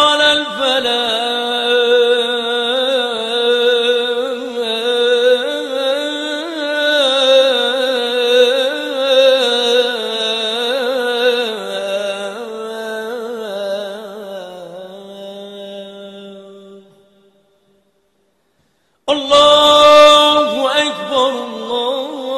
على الفلاح. الله أكبر الله